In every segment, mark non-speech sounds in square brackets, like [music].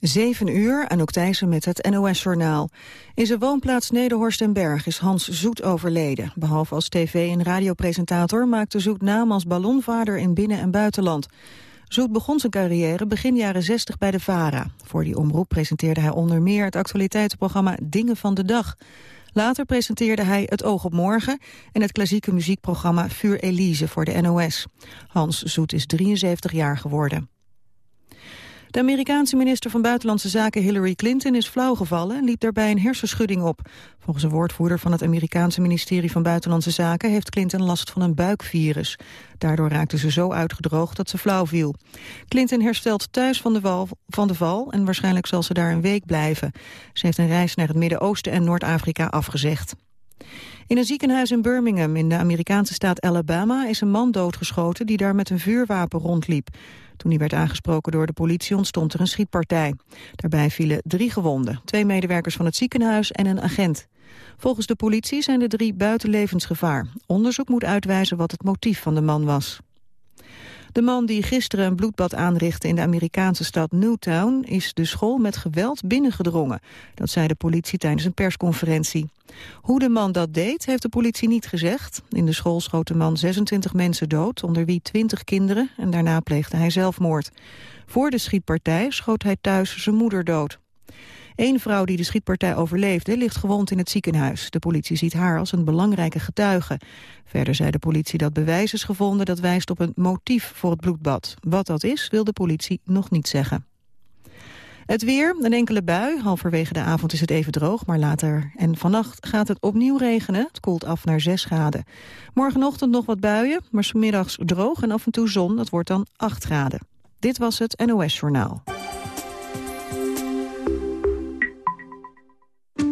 7 uur, Anouk Thijssen met het NOS-journaal. In zijn woonplaats Nederhorst en Berg is Hans Zoet overleden. Behalve als tv- en radiopresentator maakte Zoet naam als ballonvader in binnen- en buitenland. Zoet begon zijn carrière begin jaren 60 bij de VARA. Voor die omroep presenteerde hij onder meer het actualiteitenprogramma Dingen van de Dag. Later presenteerde hij Het Oog op Morgen en het klassieke muziekprogramma Vuur Elise voor de NOS. Hans Zoet is 73 jaar geworden. De Amerikaanse minister van Buitenlandse Zaken Hillary Clinton is flauwgevallen en liep daarbij een hersenschudding op. Volgens een woordvoerder van het Amerikaanse ministerie van Buitenlandse Zaken heeft Clinton last van een buikvirus. Daardoor raakte ze zo uitgedroogd dat ze flauw viel. Clinton herstelt thuis van de, van de val en waarschijnlijk zal ze daar een week blijven. Ze heeft een reis naar het Midden-Oosten en Noord-Afrika afgezegd. In een ziekenhuis in Birmingham in de Amerikaanse staat Alabama is een man doodgeschoten die daar met een vuurwapen rondliep. Toen hij werd aangesproken door de politie ontstond er een schietpartij. Daarbij vielen drie gewonden, twee medewerkers van het ziekenhuis en een agent. Volgens de politie zijn de drie buiten levensgevaar. Onderzoek moet uitwijzen wat het motief van de man was. De man die gisteren een bloedbad aanrichtte in de Amerikaanse stad Newtown is de school met geweld binnengedrongen. Dat zei de politie tijdens een persconferentie. Hoe de man dat deed, heeft de politie niet gezegd. In de school schoot de man 26 mensen dood, onder wie 20 kinderen, en daarna pleegde hij zelfmoord. Voor de schietpartij schoot hij thuis zijn moeder dood. Eén vrouw die de schietpartij overleefde ligt gewond in het ziekenhuis. De politie ziet haar als een belangrijke getuige. Verder zei de politie dat bewijs is gevonden dat wijst op een motief voor het bloedbad. Wat dat is, wil de politie nog niet zeggen. Het weer, een enkele bui. Halverwege de avond is het even droog, maar later en vannacht gaat het opnieuw regenen. Het koelt af naar 6 graden. Morgenochtend nog wat buien, maar smiddags droog en af en toe zon. Dat wordt dan 8 graden. Dit was het NOS Journaal.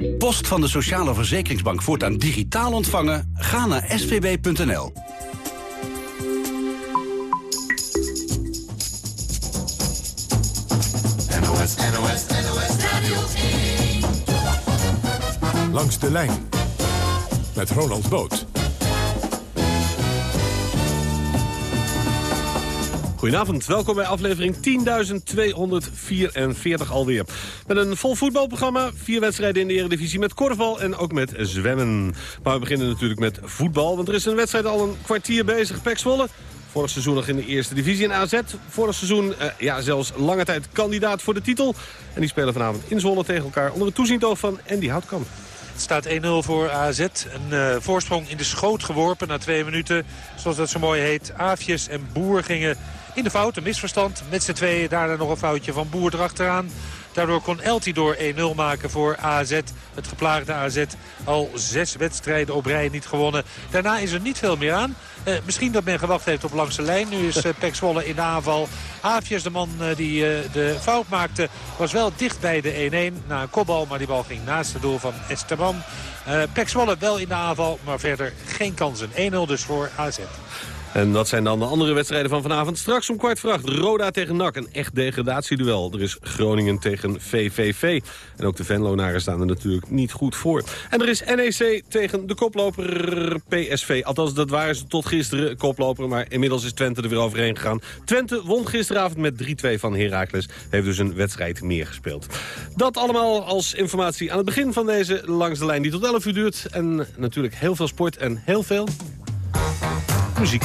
Post van de Sociale Verzekeringsbank voortaan digitaal ontvangen? Ga naar svb.nl. NOS, NOS, NOS Radio 1. Langs de lijn met Ronald Boot. Goedenavond, welkom bij aflevering 10.244 alweer. Met een vol voetbalprogramma, vier wedstrijden in de Eredivisie met korfbal en ook met zwemmen. Maar we beginnen natuurlijk met voetbal, want er is een wedstrijd al een kwartier bezig. Pek Zwolle, vorig seizoen nog in de eerste divisie in AZ. Vorig seizoen eh, ja, zelfs lange tijd kandidaat voor de titel. En die spelen vanavond in Zwolle tegen elkaar onder het toezicht van Andy Houtkamp. Het staat 1-0 voor AZ. Een uh, voorsprong in de schoot geworpen na twee minuten. Zoals dat zo mooi heet. Aafjes en Boer gingen in de fout. Een misverstand met z'n tweeën. Daarna nog een foutje van Boer erachteraan. Daardoor kon Eltidoor 1-0 maken voor AZ. Het geplaagde AZ al zes wedstrijden op rij niet gewonnen. Daarna is er niet veel meer aan. Uh, misschien dat men gewacht heeft op langs de lijn. Nu is uh, Pek in de aanval. Aafjes, de man uh, die de fout maakte, was wel dicht bij de 1-1 na een kopbal. Maar die bal ging naast het doel van Esteban. Pek Zwolle wel in de aanval, maar verder geen kansen. 1-0 dus voor AZ. En dat zijn dan de andere wedstrijden van vanavond. Straks om kwart voor acht, Roda tegen NAC. Een echt degradatieduel. Er is Groningen tegen VVV. En ook de Venlonaren staan er natuurlijk niet goed voor. En er is NEC tegen de koploper PSV. Althans, dat waren ze tot gisteren koploper. Maar inmiddels is Twente er weer overheen gegaan. Twente won gisteravond met 3-2 van Heracles. Heeft dus een wedstrijd meer gespeeld. Dat allemaal als informatie aan het begin van deze Langs de Lijn die tot 11 uur duurt. En natuurlijk heel veel sport en heel veel muziek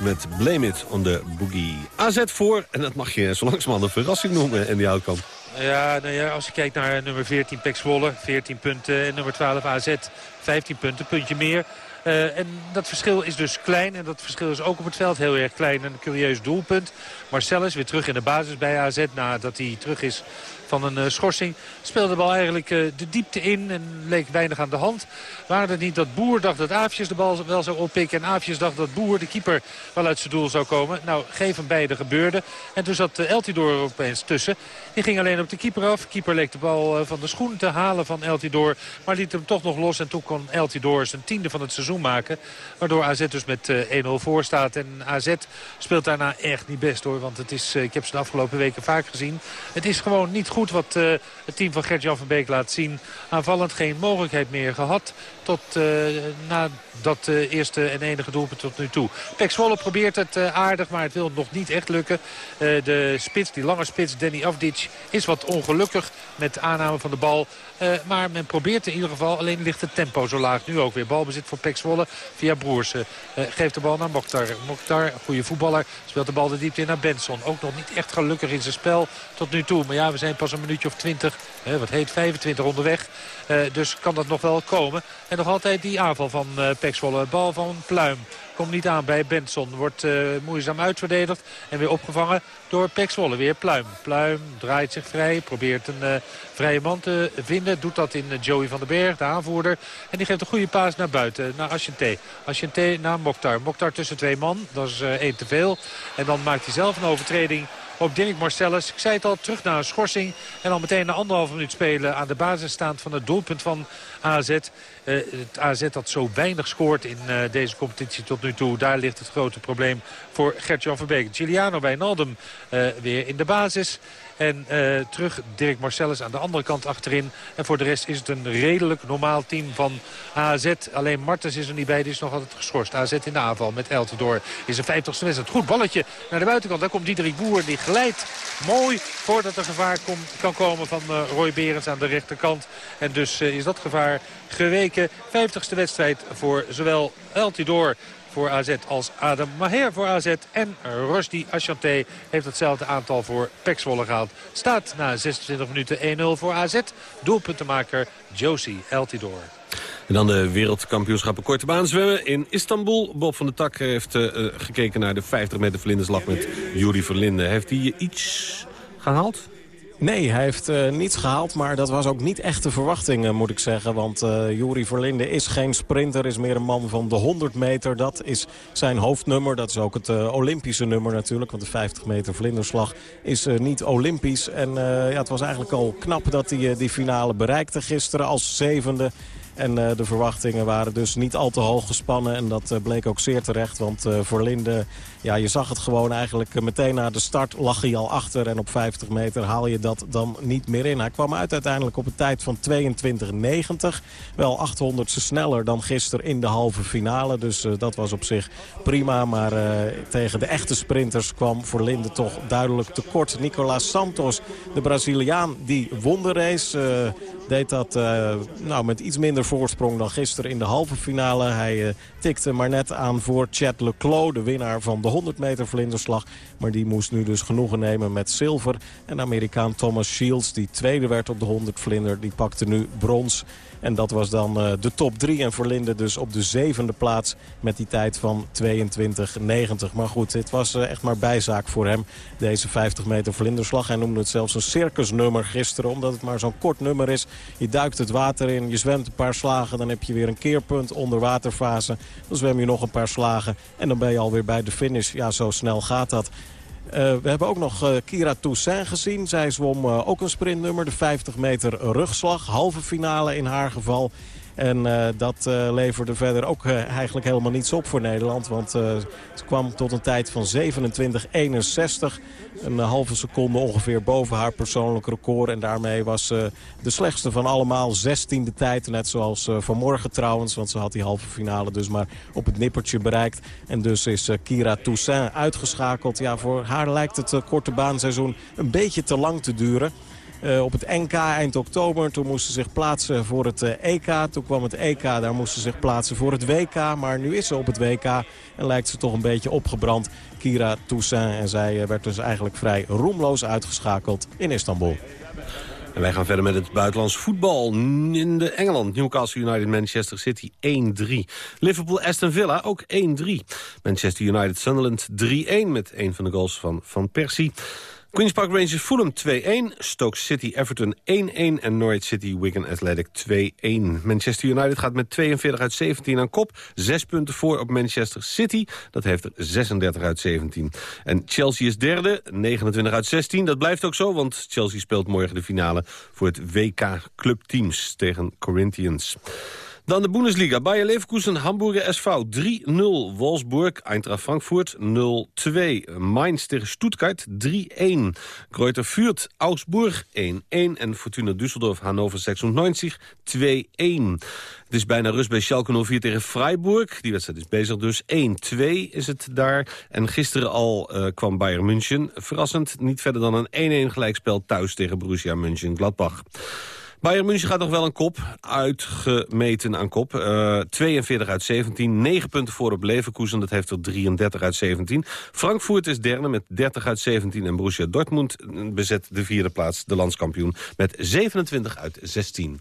Met Blame It on the Boogie. AZ voor, en dat mag je zo langzamerhand een verrassing noemen in die outcome. Ja, nou ja, als je kijkt naar nummer 14 Pek Zwolle, 14 punten. En nummer 12 AZ, 15 punten, puntje meer. Uh, en dat verschil is dus klein. En dat verschil is ook op het veld heel erg klein. Een curieus doelpunt. Marcellus weer terug in de basis bij AZ nadat hij terug is van een uh, schorsing. Speelde de bal eigenlijk uh, de diepte in en leek weinig aan de hand. Waren het niet dat Boer dacht dat Aafjes de bal wel zou oppikken... en Aafjes dacht dat Boer, de keeper, wel uit zijn doel zou komen. Nou, geef hem beide gebeurde. En toen zat uh, Eltidoor er opeens tussen. Die ging alleen op de keeper af. Keeper leek de bal van de schoen te halen van Eltidoor. Maar liet hem toch nog los en toen kon Eltidoor zijn tiende van het seizoen maken. Waardoor AZ dus met 1-0 voor staat. En AZ speelt daarna echt niet best hoor. Want het is, ik heb ze de afgelopen weken vaak gezien. Het is gewoon niet goed goed wat het team van Gert-Jan van Beek laat zien. Aanvallend geen mogelijkheid meer gehad tot na dat eerste en enige doelpunt tot nu toe. Pek Zwolle probeert het aardig, maar het wil nog niet echt lukken. de spits, die lange spits, Danny Avdic, is wat ongelukkig met aanname van de bal. Maar men probeert in ieder geval, alleen ligt het tempo zo laag. Nu ook weer balbezit voor Pek via Broersen. geeft de bal naar Mokhtar. Mokhtar, goede voetballer, speelt de bal de diepte in naar Benson. Ook nog niet echt gelukkig in zijn spel tot nu toe. Maar ja, we zijn pas een minuutje of 20, wat heet 25 onderweg. dus kan dat nog wel komen. En nog altijd die aanval van uh. Bal van Pluim. Komt niet aan bij Benson. Wordt uh, moeizaam uitverdedigd. En weer opgevangen door Pek Zwolle. Weer Pluim. Pluim draait zich vrij. Probeert een uh, vrije man te vinden. Doet dat in uh, Joey van den Berg, de aanvoerder. En die geeft een goede paas naar buiten. Naar Asciente. Asciente naar Mokhtar. Mokhtar tussen twee man. Dat is één te veel. En dan maakt hij zelf een overtreding op Dirk Marcellus. Ik zei het al, terug naar een schorsing. En dan meteen na anderhalf minuut spelen aan de basis staand van het doelpunt van AZ. Uh, het AZ dat zo weinig scoort in uh, deze competitie tot nu toe. Daar ligt het grote probleem voor Gert-Jan Verbeek. Giuliano Wijnaldum uh, weer in de basis. En uh, terug Dirk Marcellus aan de andere kant achterin. En voor de rest is het een redelijk normaal team van AZ. Alleen Martens is er niet bij, die is nog altijd geschorst. AZ in de aanval met Eltendoor is een 50ste wedstrijd. Goed balletje naar de buitenkant. Daar komt Diederik Boer, die glijdt mooi voordat er gevaar kan komen van uh, Roy Berends aan de rechterkant. En dus uh, is dat gevaar geweken. 50ste wedstrijd voor zowel Eltidoor voor AZ als Adam Maher voor AZ. En Rusty Ashanté heeft hetzelfde aantal voor Pek Zwolle gehaald. Staat na 26 minuten 1-0 voor AZ. Doelpuntenmaker Josie Eltidoor. En dan de wereldkampioenschappen korte baan zwemmen in Istanbul. Bob van der Tak heeft uh, gekeken naar de 50 meter vlinderslag met Juri Verlinde. Heeft hij iets gehaald? Nee, hij heeft uh, niets gehaald, maar dat was ook niet echt de verwachting, uh, moet ik zeggen. Want uh, Juri Verlinde is geen sprinter, is meer een man van de 100 meter. Dat is zijn hoofdnummer, dat is ook het Olympische nummer natuurlijk. Want de 50 meter vlinderslag is niet Olympisch. En ja, het was eigenlijk al knap dat hij die finale bereikte gisteren als zevende. En de verwachtingen waren dus niet al te hoog gespannen. En dat bleek ook zeer terecht. Want uh, voor Linde, ja, je zag het gewoon eigenlijk meteen na de start lag hij al achter. En op 50 meter haal je dat dan niet meer in. Hij kwam uit uiteindelijk op een tijd van 22,90. Wel 800 sneller dan gisteren in de halve finale. Dus dat was op zich prima. Maar tegen de echte sprinters kwam voor Linde toch duidelijk tekort. Nicolas Santos, de Braziliaan, die won de race deed dat nou, met iets minder voorsprong dan gisteren in de halve finale. Hij tikte maar net aan voor Chad Leclos, de winnaar van de 100 meter vlinderslag. Maar die moest nu dus genoegen nemen met zilver. En Amerikaan Thomas Shields, die tweede werd op de 100 vlinder, die pakte nu brons. En dat was dan uh, de top 3. En voor Linde dus op de zevende plaats met die tijd van 22,90. Maar goed, dit was uh, echt maar bijzaak voor hem. Deze 50 meter vlinderslag. Hij noemde het zelfs een circusnummer gisteren. Omdat het maar zo'n kort nummer is. Je duikt het water in, je zwemt een paar slagen. Dan heb je weer een keerpunt onder waterfase. Dan zwem je nog een paar slagen. En dan ben je alweer bij de finish. Ja, zo snel gaat dat. Uh, we hebben ook nog uh, Kira Toussaint gezien. Zij zwom uh, ook een sprintnummer, de 50 meter rugslag. Halve finale in haar geval. En uh, dat uh, leverde verder ook uh, eigenlijk helemaal niets op voor Nederland. Want ze kwam tot een tijd van 27,61. Een halve seconde ongeveer boven haar persoonlijk record. En daarmee was ze de slechtste van allemaal. 16e tijd, net zoals vanmorgen trouwens. Want ze had die halve finale dus maar op het nippertje bereikt. En dus is Kira Toussaint uitgeschakeld. Ja, voor haar lijkt het korte baanseizoen een beetje te lang te duren. Uh, op het NK eind oktober. Toen moesten ze zich plaatsen voor het EK. Toen kwam het EK, daar moesten ze zich plaatsen voor het WK. Maar nu is ze op het WK en lijkt ze toch een beetje opgebrand. Kira Toussaint en zij uh, werd dus eigenlijk vrij roemloos uitgeschakeld in Istanbul. En wij gaan verder met het buitenlands voetbal. In de Engeland, Newcastle United, Manchester City 1-3. Liverpool, Aston Villa ook 1-3. Manchester United, Sunderland 3-1 met een van de goals van Van Persie. Queen's Park Rangers Fulham 2-1. Stoke City Everton 1-1. En Norwich City Wigan Athletic 2-1. Manchester United gaat met 42 uit 17 aan kop. Zes punten voor op Manchester City. Dat heeft er 36 uit 17. En Chelsea is derde. 29 uit 16. Dat blijft ook zo, want Chelsea speelt morgen de finale... voor het WK Clubteams tegen Corinthians. Dan de Bundesliga. Bayer Leverkusen, Hamburger SV 3-0. Wolfsburg, Eintracht Frankfurt 0-2. Mainz tegen Stuttgart 3-1. Kreuter Fürth, Augsburg 1-1. En Fortuna Düsseldorf, Hannover 96 2-1. Het is bijna rust bij Schalke 04 tegen Freiburg. Die wedstrijd is bezig dus. 1-2 is het daar. En gisteren al uh, kwam Bayern München. Verrassend niet verder dan een 1-1 gelijkspel thuis tegen Borussia München-Gladbach. Bayern München gaat nog wel een kop, uitgemeten aan kop. Uh, 42 uit 17, 9 punten voor op Leverkusen, dat heeft er 33 uit 17. Frankfurt is derde met 30 uit 17 en Borussia Dortmund bezet de vierde plaats, de landskampioen, met 27 uit 16.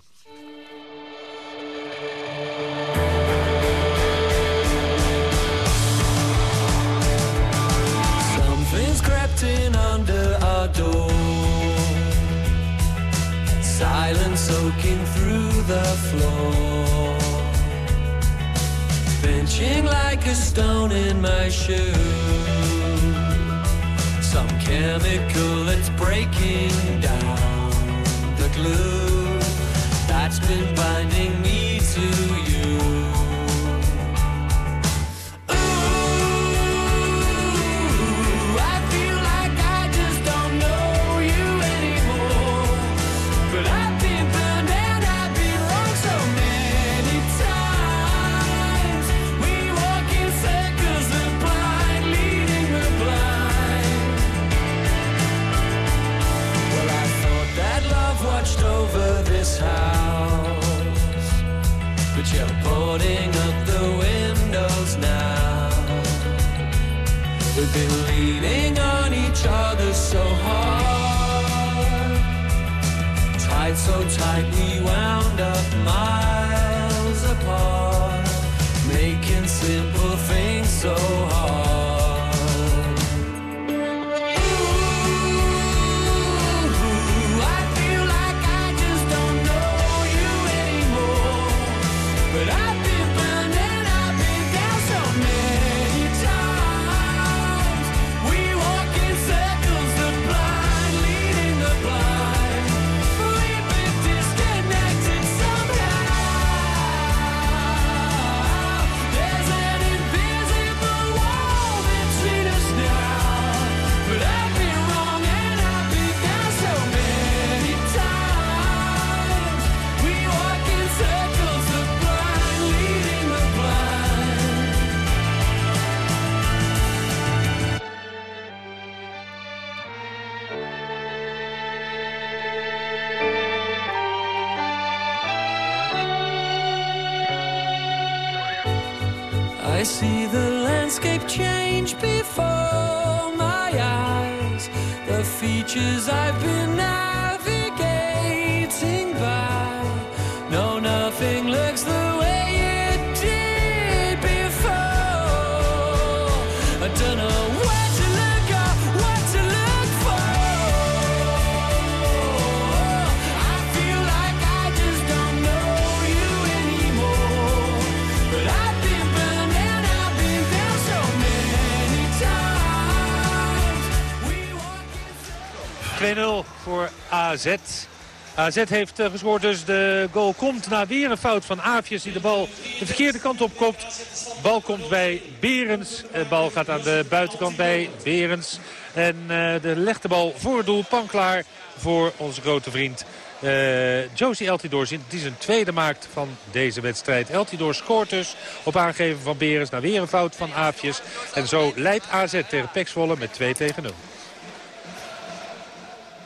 Soaking through the floor. Benching like a stone in my shoe Some chemical that's breaking down the glue That's been binding me to you leaning on each other so hard tight, so tight we wound up miles apart, making simple things so hard. AZ. AZ heeft eh, gescoord, dus de goal komt na weer een fout van Aafjes die de bal de verkeerde kant op kopt. Bal komt bij Berens. De bal gaat aan de buitenkant bij Berens. En eh, de legt de bal voor het doel, pan klaar voor onze grote vriend eh, Josie Eltidoor. Die zijn tweede maakt van deze wedstrijd. Eltidoor scoort dus op aangeven van Berens na weer een fout van Aafjes. En zo leidt AZ tegen Pek Zwolle met 2 tegen 0.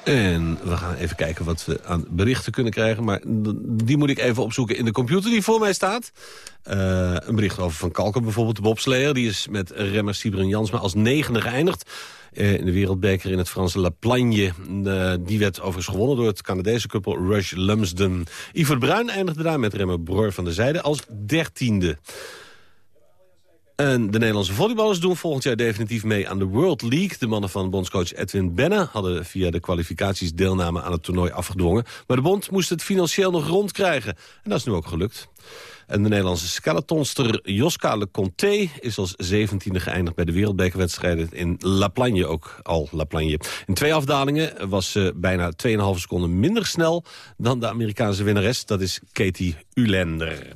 En we gaan even kijken wat we aan berichten kunnen krijgen. Maar die moet ik even opzoeken in de computer die voor mij staat. Eh, een bericht over Van Kalken bijvoorbeeld, de bobsleer. Die is met remmer Sibren Jansma als negende geëindigd. eh, in de wereldbeker in het Franse La Plagne. Eh, die werd overigens gewonnen door het Canadese koppel Rush Lumsden. De Bruin eindigde daar met remmer Broer van der Zijde als dertiende. En de Nederlandse volleyballers doen volgend jaar definitief mee aan de World League. De mannen van bondscoach Edwin Benne hadden via de kwalificaties deelname aan het toernooi afgedwongen. Maar de bond moest het financieel nog rondkrijgen. En dat is nu ook gelukt. En de Nederlandse skeletonster Joska Le Conté is als zeventiende geëindigd bij de wereldbekerwedstrijden in La Plagne, ook al La Plagne. In twee afdalingen was ze bijna 2,5 seconden minder snel dan de Amerikaanse winnares. Dat is Katie Ulender.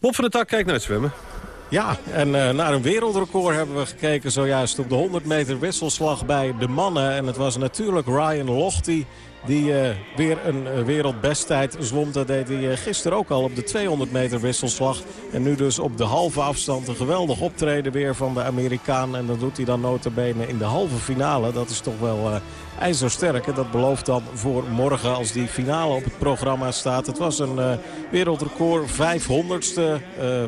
Bob van der Tak kijkt naar het zwemmen. Ja, en eh, naar een wereldrecord hebben we gekeken zojuist op de 100 meter wisselslag bij de mannen. En het was natuurlijk Ryan Lochte die eh, weer een uh, wereldbesttijd zwom. Dat deed hij uh, gisteren ook al op de 200 meter wisselslag. En nu dus op de halve afstand een geweldig optreden weer van de Amerikaan. En dat doet hij dan notabene in de halve finale. Dat is toch wel ijzersterk. En dat belooft dan voor morgen als die finale op het programma staat. Het was een wereldrecord 500ste uh,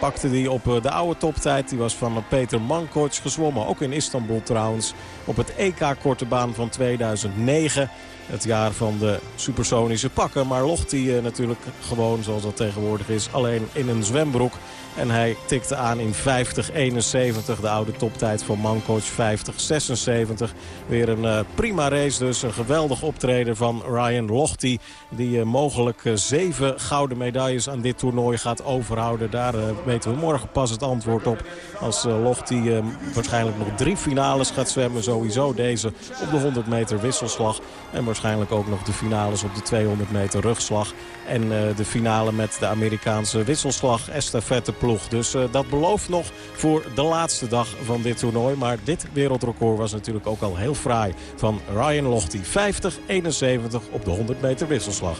pakte hij op uh, de oude toptijd. Die was van uh, Peter Mankoc gezwommen. Ook in Istanbul trouwens. Op het EK korte baan van 2009. Het jaar van de supersonische pakken. Maar locht hij natuurlijk gewoon zoals dat tegenwoordig is. Alleen in een zwembroek. En hij tikte aan in 50-71. De oude toptijd van Mankoc 50-76. Weer een uh, prima race dus. Een geweldig optreden van Ryan Lochte. Die uh, mogelijk uh, zeven gouden medailles aan dit toernooi gaat overhouden. Daar weten we morgen pas het antwoord op. Als Lochte waarschijnlijk nog drie finales gaat zwemmen. Sowieso deze op de 100 meter wisselslag. En waarschijnlijk ook nog de finales op de 200 meter rugslag. En de finale met de Amerikaanse wisselslag estafette Dus uh, dat belooft nog voor de laatste dag van dit toernooi. Maar dit wereldrecord was natuurlijk ook al heel fraai van Ryan Lochte. 50-71 op de 100 meter wisselslag.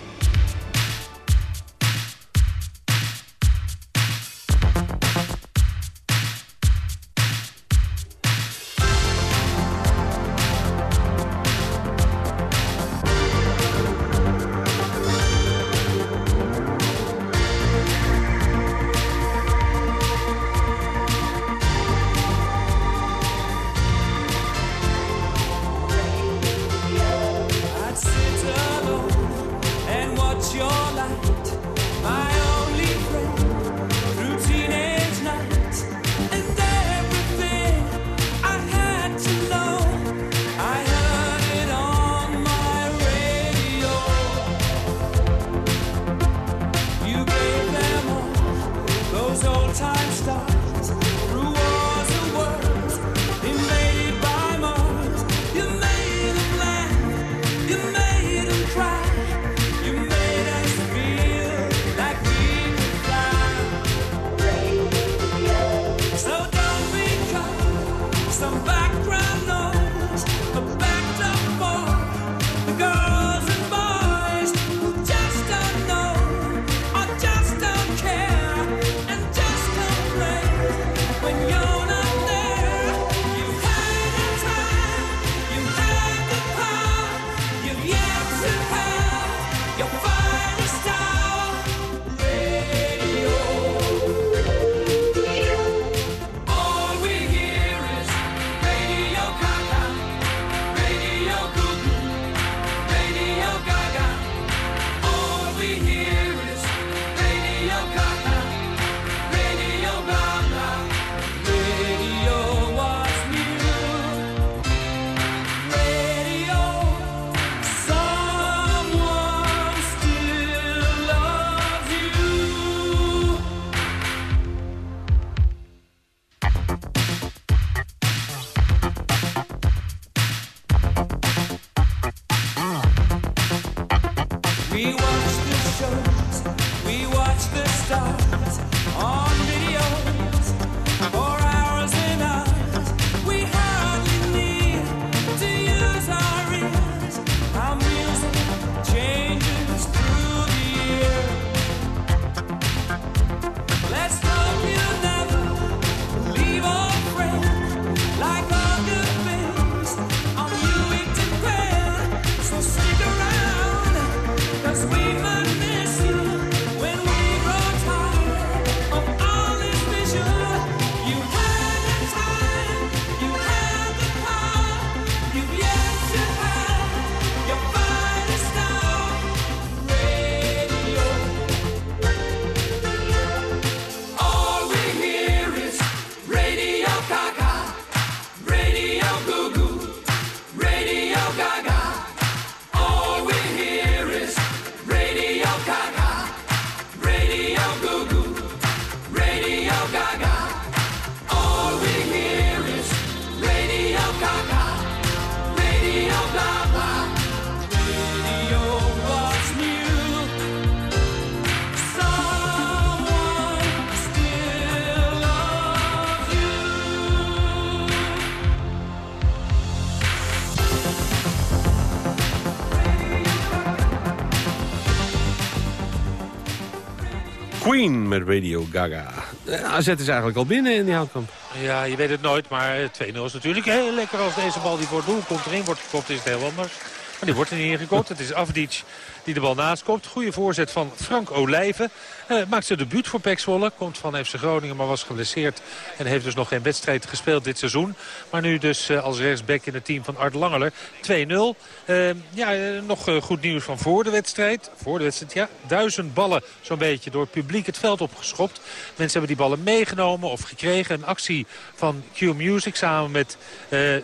Met Radio Gaga. Eh, AZ is eigenlijk al binnen in die houtkamp. Ja, je weet het nooit, maar 2-0 is natuurlijk heel lekker als deze bal die voor doel komt erin wordt gekopt, is het heel anders. Maar die wordt er niet ingekopt. Het is Afdic die de bal naast komt. Goede voorzet van Frank Olijven. Eh, maakt zijn debuut voor Pek Zwolle. Komt van FC Groningen, maar was geblesseerd. En heeft dus nog geen wedstrijd gespeeld dit seizoen. Maar nu dus eh, als rechtsback in het team van Art Langeler. 2-0. Eh, ja, nog goed nieuws van voor de wedstrijd. Voor de wedstrijd, ja. Duizend ballen zo'n beetje door het publiek het veld opgeschopt. Mensen hebben die ballen meegenomen of gekregen. Een actie van Q Music samen met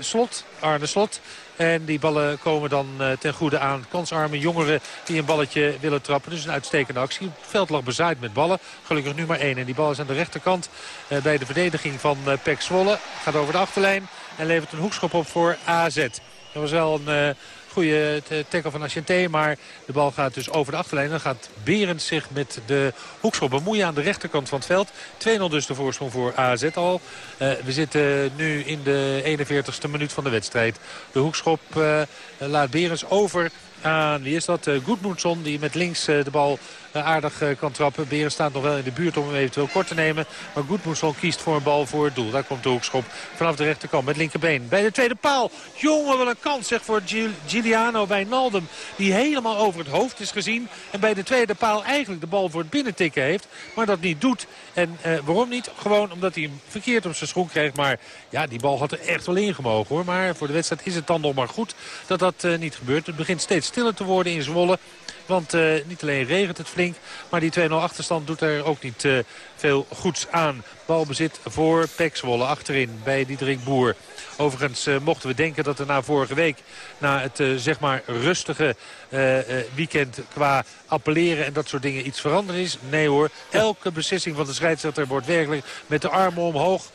Slot, Arne Slot. En die ballen komen dan eh, ten goede aan kansarme jongeren die een balletje willen trappen. Dus een uitstekende actie. Het veld lag bezaaid met ballen. Gelukkig nu maar één. En die bal is aan de rechterkant eh, bij de verdediging van uh, Pek Zwolle. Gaat over de achterlijn en levert een hoekschop op voor AZ. Dat was wel een... Goede tackle van Asciente. Maar de bal gaat dus over de achterlijn. Dan gaat Berends zich met de hoekschop bemoeien aan de rechterkant van het veld. 2-0 dus de voorsprong voor AZ al. Uh, we zitten nu in de 41ste minuut van de wedstrijd. De hoekschop uh, laat Berends over aan, wie is dat? Uh, die met links de bal aardig kan trappen. Beren staat nog wel in de buurt om hem eventueel kort te nemen. Maar Goedmoedson kiest voor een bal voor het doel. Daar komt de hoekschop vanaf de rechterkant met linkerbeen. Bij de tweede paal. Jongen, wat een kans zeg voor Giuliano bij Naldum. Die helemaal over het hoofd is gezien. En bij de tweede paal eigenlijk de bal voor het binnentikken heeft. Maar dat niet doet. En waarom niet? Gewoon omdat hij hem verkeerd op zijn schoen krijgt. Maar ja, die bal had er echt wel ingemogen hoor. Maar voor de wedstrijd is het dan nog maar goed dat dat niet gebeurt. Het begint steeds stiller te worden in Zwolle. Want uh, niet alleen regent het flink, maar die 2-0 achterstand doet er ook niet uh, veel goeds aan. Balbezit voor Pek Zwolle achterin bij Diederik Boer. Overigens uh, mochten we denken dat er na vorige week, na het uh, zeg maar rustige uh, weekend qua appelleren en dat soort dingen iets veranderd is. Nee hoor, elke beslissing van de scheidsrechter wordt werkelijk met de armen omhoog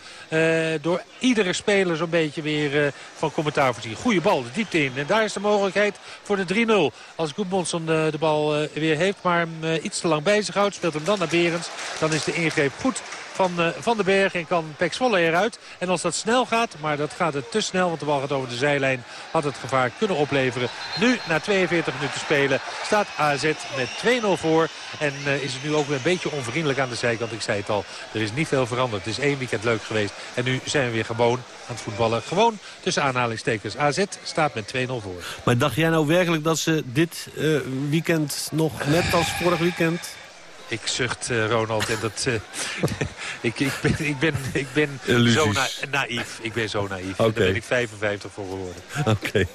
door iedere speler zo'n beetje weer van commentaar voorzien. Goeie bal, de diepte in. En daar is de mogelijkheid voor de 3-0. Als Goedmondson de bal weer heeft, maar hem iets te lang zich houdt, speelt hem dan naar Berends. Dan is de ingreep goed van uh, Van den Berg en kan Pek Zwolle eruit. En als dat snel gaat, maar dat gaat het te snel, want de bal gaat over de zijlijn, had het gevaar kunnen opleveren. Nu, na 42 minuten spelen, staat AZ met 2-0 voor. En uh, is het nu ook weer een beetje onvriendelijk aan de zijkant. Ik zei het al, er is niet veel veranderd. Het is één weekend leuk geweest. En nu zijn we weer gewoon aan het voetballen. Gewoon tussen aanhalingstekens. AZ staat met 2-0 voor. Maar dacht jij nou werkelijk dat ze dit uh, weekend nog net als vorig weekend ik zucht, uh, Ronald. En dat, uh, [laughs] ik, ik, ben, ik ben, ik ben zo na naïef. Ik ben zo naïef. Okay. Daar ben ik 55 voor geworden. Oké. Okay.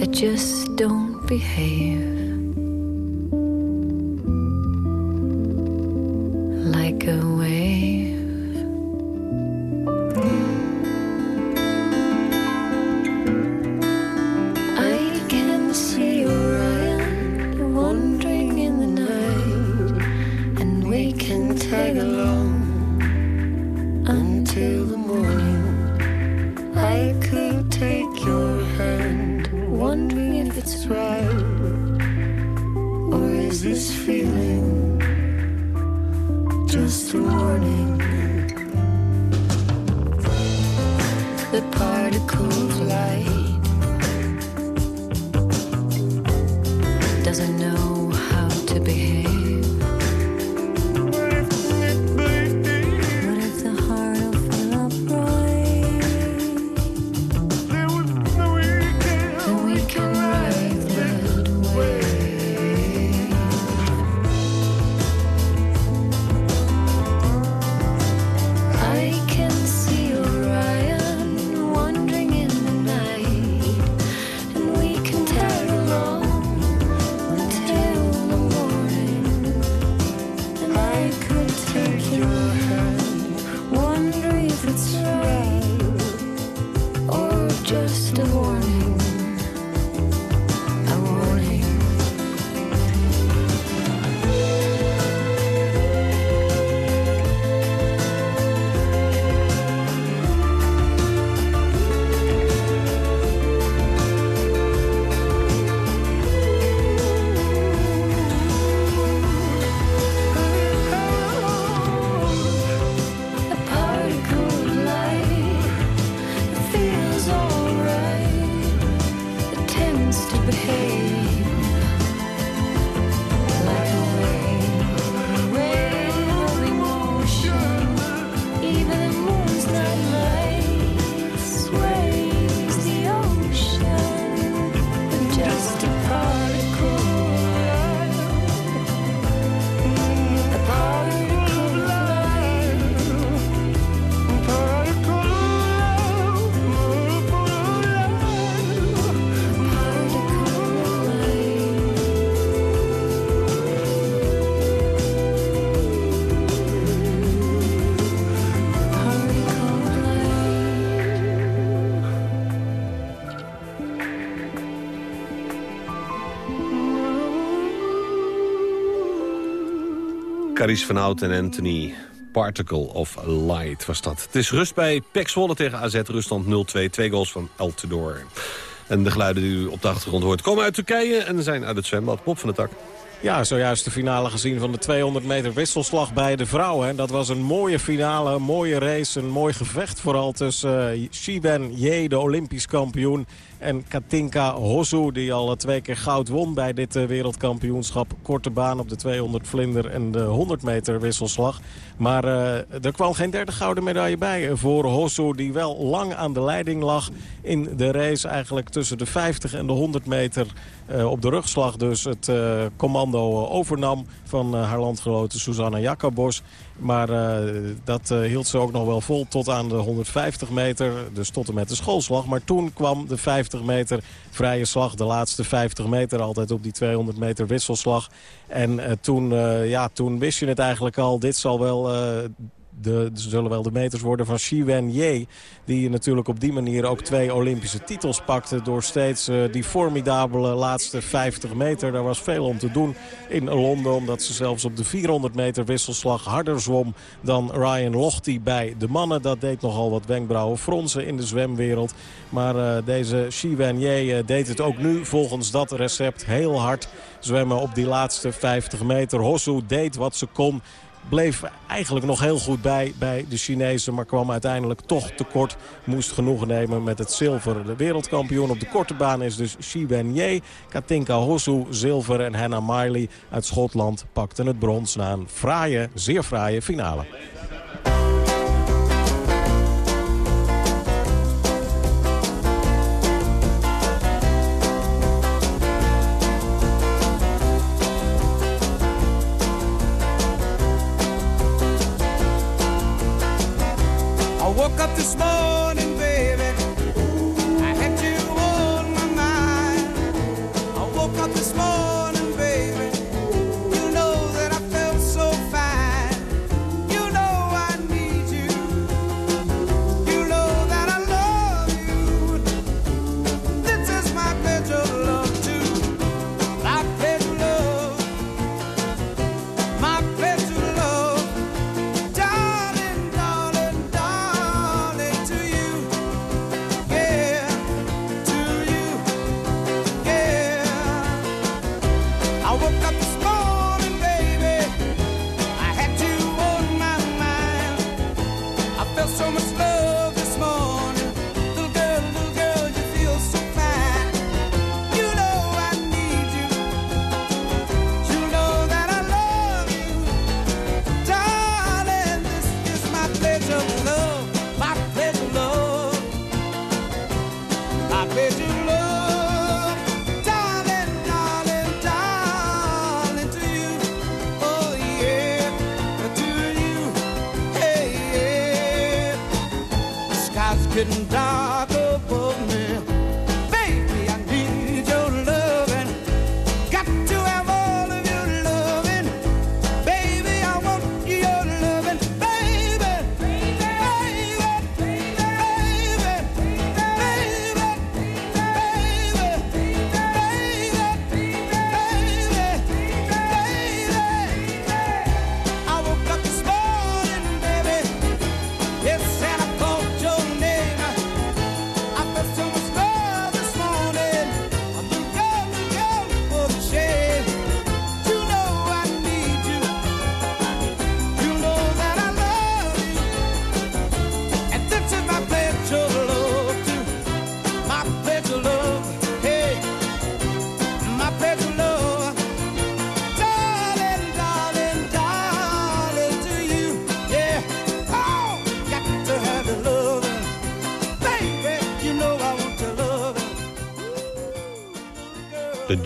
That just don't behave Carice van Hout en Anthony. Particle of Light was dat. Het is rust bij Pek tegen AZ. Ruststand 0-2. Twee goals van El. En de geluiden die u op de achtergrond hoort komen uit Turkije... en zijn uit het zwembad. Pop van de tak. Ja, zojuist de finale gezien van de 200 meter wisselslag bij de vrouwen. En dat was een mooie finale, een mooie race, een mooi gevecht vooral tussen uh, Shiben Ye, de Olympisch kampioen... en Katinka Hosu, die al twee keer goud won bij dit uh, wereldkampioenschap. Korte baan op de 200 vlinder en de 100 meter wisselslag. Maar er kwam geen derde gouden medaille bij voor Hosu, die wel lang aan de leiding lag... in de race eigenlijk tussen de 50 en de 100 meter op de rugslag dus het uh, commando overnam van haar landgenote Susanna Jacobos. Maar dat hield ze ook nog wel vol tot aan de 150 meter, dus tot en met de schoolslag. Maar toen kwam de 50 meter vrije slag, de laatste 50 meter altijd op die 200 meter wisselslag. En toen, ja, toen wist je het eigenlijk al, dit zal wel de, zullen wel de meters worden van Xi Ye. Die natuurlijk op die manier ook twee Olympische titels pakte... door steeds uh, die formidabele laatste 50 meter. Daar was veel om te doen in Londen... omdat ze zelfs op de 400 meter wisselslag harder zwom... dan Ryan Lochte bij de mannen. Dat deed nogal wat wenkbrauwen fronsen in de zwemwereld. Maar uh, deze Xi Wen Ye uh, deed het ook nu volgens dat recept heel hard zwemmen op die laatste 50 meter. Hossu deed wat ze kon bleef eigenlijk nog heel goed bij bij de Chinezen... maar kwam uiteindelijk toch tekort. Moest genoegen nemen met het zilver. De wereldkampioen op de korte baan is dus Xi Wen-Ye. Katinka Hosu zilver en Hannah Miley uit Schotland pakten het brons... na een fraaie, zeer fraaie finale.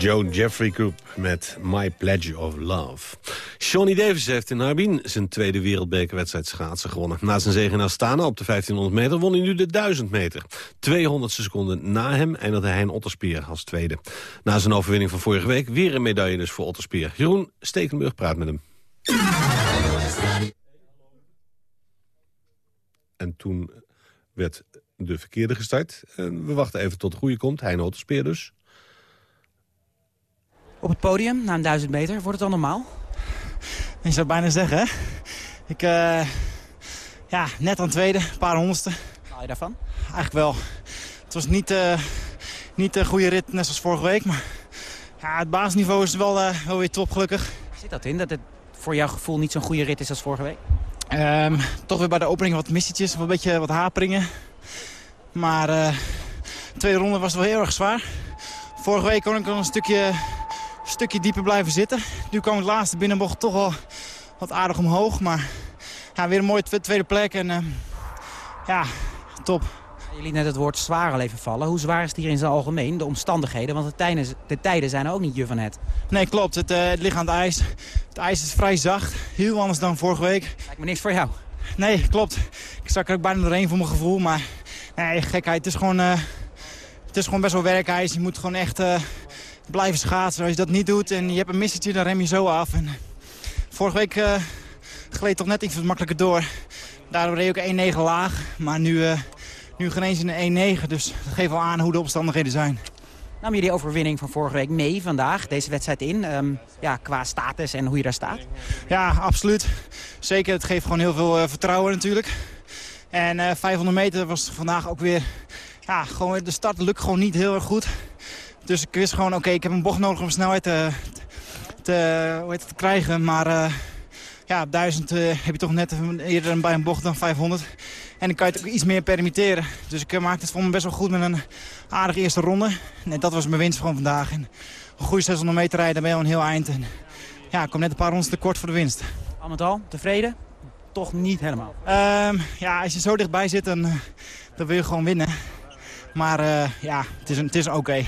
Joe Jeffrey Group met My Pledge of Love. Johnny Davis heeft in Harbin zijn tweede wereldbekerwedstrijd schaatsen gewonnen. Na zijn zege in Astana op de 1500 meter won hij nu de 1000 meter. 200 seconden na hem eindigde Hein Otterspier als tweede. Na zijn overwinning van vorige week weer een medaille dus voor Otterspier. Jeroen Stekenburg praat met hem. En toen werd de verkeerde gestart. We wachten even tot de goede komt. Hein Otterspier dus. Op het podium, na een duizend meter, wordt het dan normaal? Je zou bijna zeggen, hè? Ik, eh, ja, net aan tweede, een paar honderdste. Haal je daarvan? Eigenlijk wel. Het was niet, eh niet een goede rit, net zoals vorige week. Maar ja, het basisniveau is wel, eh, wel weer top, gelukkig. Zit dat in, dat het voor jouw gevoel niet zo'n goede rit is als vorige week? Ehm, toch weer bij de opening wat missietjes, een beetje wat haperingen. Maar de tweede ronde was wel heel erg zwaar. Vorige week kon ik nog een stukje, stukje dieper blijven zitten. Nu kwam het laatste binnenbocht toch wel wat aardig omhoog. Maar ja, weer een mooie twe- tweede plek en eh, ja, top. Je liet net het woord zwaar al even vallen. Hoe zwaar is het hier in zijn algemeen, de omstandigheden? Want de tijden, de tijden zijn ook niet je van het. Nee, klopt. Het, eh, het ligt aan het ijs. Het ijs is vrij zacht. Heel anders dan vorige week. Lijkt me niks voor jou. Nee, klopt. Ik zak er ook bijna doorheen voor mijn gevoel. Maar nee, gekheid. Het is gewoon, eh, het is gewoon best wel werkijs. Je moet gewoon echt blijven schaatsen. Als je dat niet doet en je hebt een missetje, dan rem je zo af. En, vorige week eh gleed toch net iets wat makkelijker door. Daardoor reed ik 1,9 laag. Maar nu, eh, nu geen eens in een 1,9. Dus dat geeft wel aan hoe de omstandigheden zijn. Nam je die overwinning van vorige week mee vandaag, deze wedstrijd in? Ehm, ja, qua status en hoe je daar staat? Ja, absoluut. Zeker, het geeft gewoon heel veel eh, vertrouwen natuurlijk. En eh 500 meter was vandaag ook weer... Ja, gewoon, de start lukt gewoon niet heel erg goed. Dus ik wist gewoon, oké, ik heb een bocht nodig om snelheid te, te, hoe heet het, te krijgen. Maar eh, ja, op 1000 eh, heb je toch net eerder bij een bocht dan 500. En dan kan je het ook iets meer permitteren. Dus ik eh, maakte het voor me best wel goed met een aardige eerste ronde. En dat was mijn winst van vandaag. En een goede 600 meter rijden, dan ben je al een heel eind. En, ja, ik kom net een paar rondes te kort voor de winst. Al met al, tevreden? Toch niet helemaal. Ehm, ja, als je zo dichtbij zit, dan, dan wil je gewoon winnen. Maar ja, het is een, het is een oké.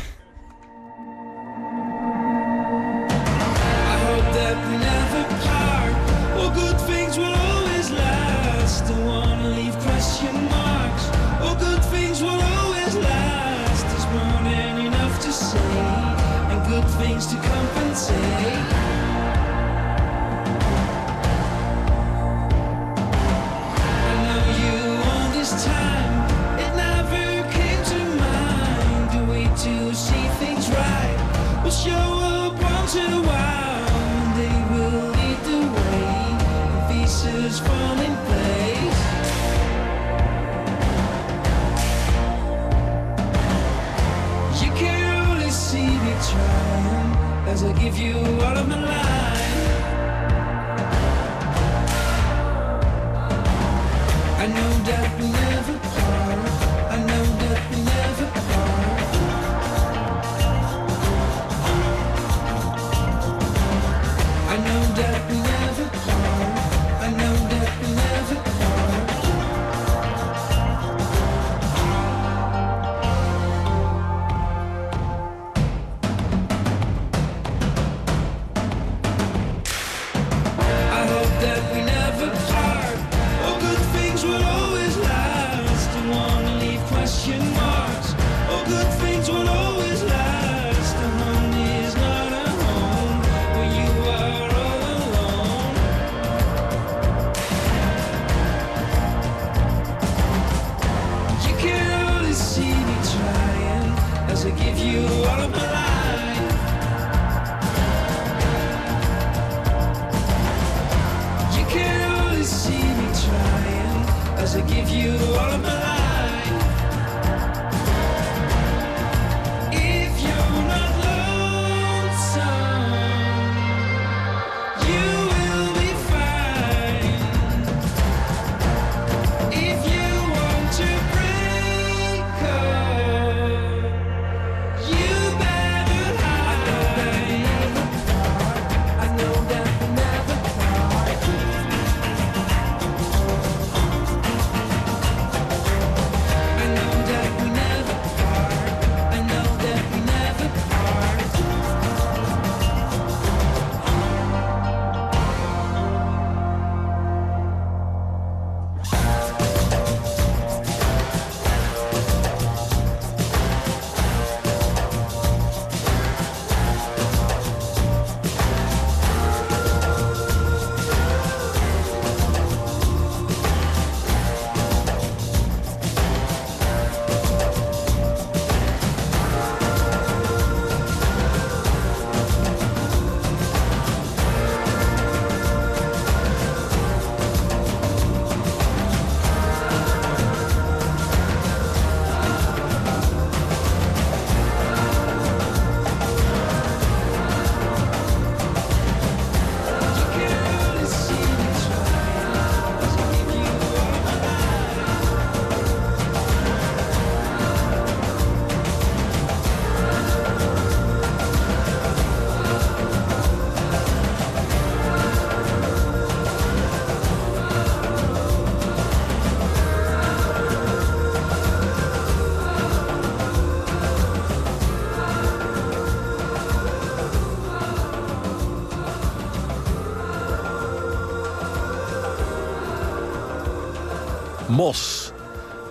Mos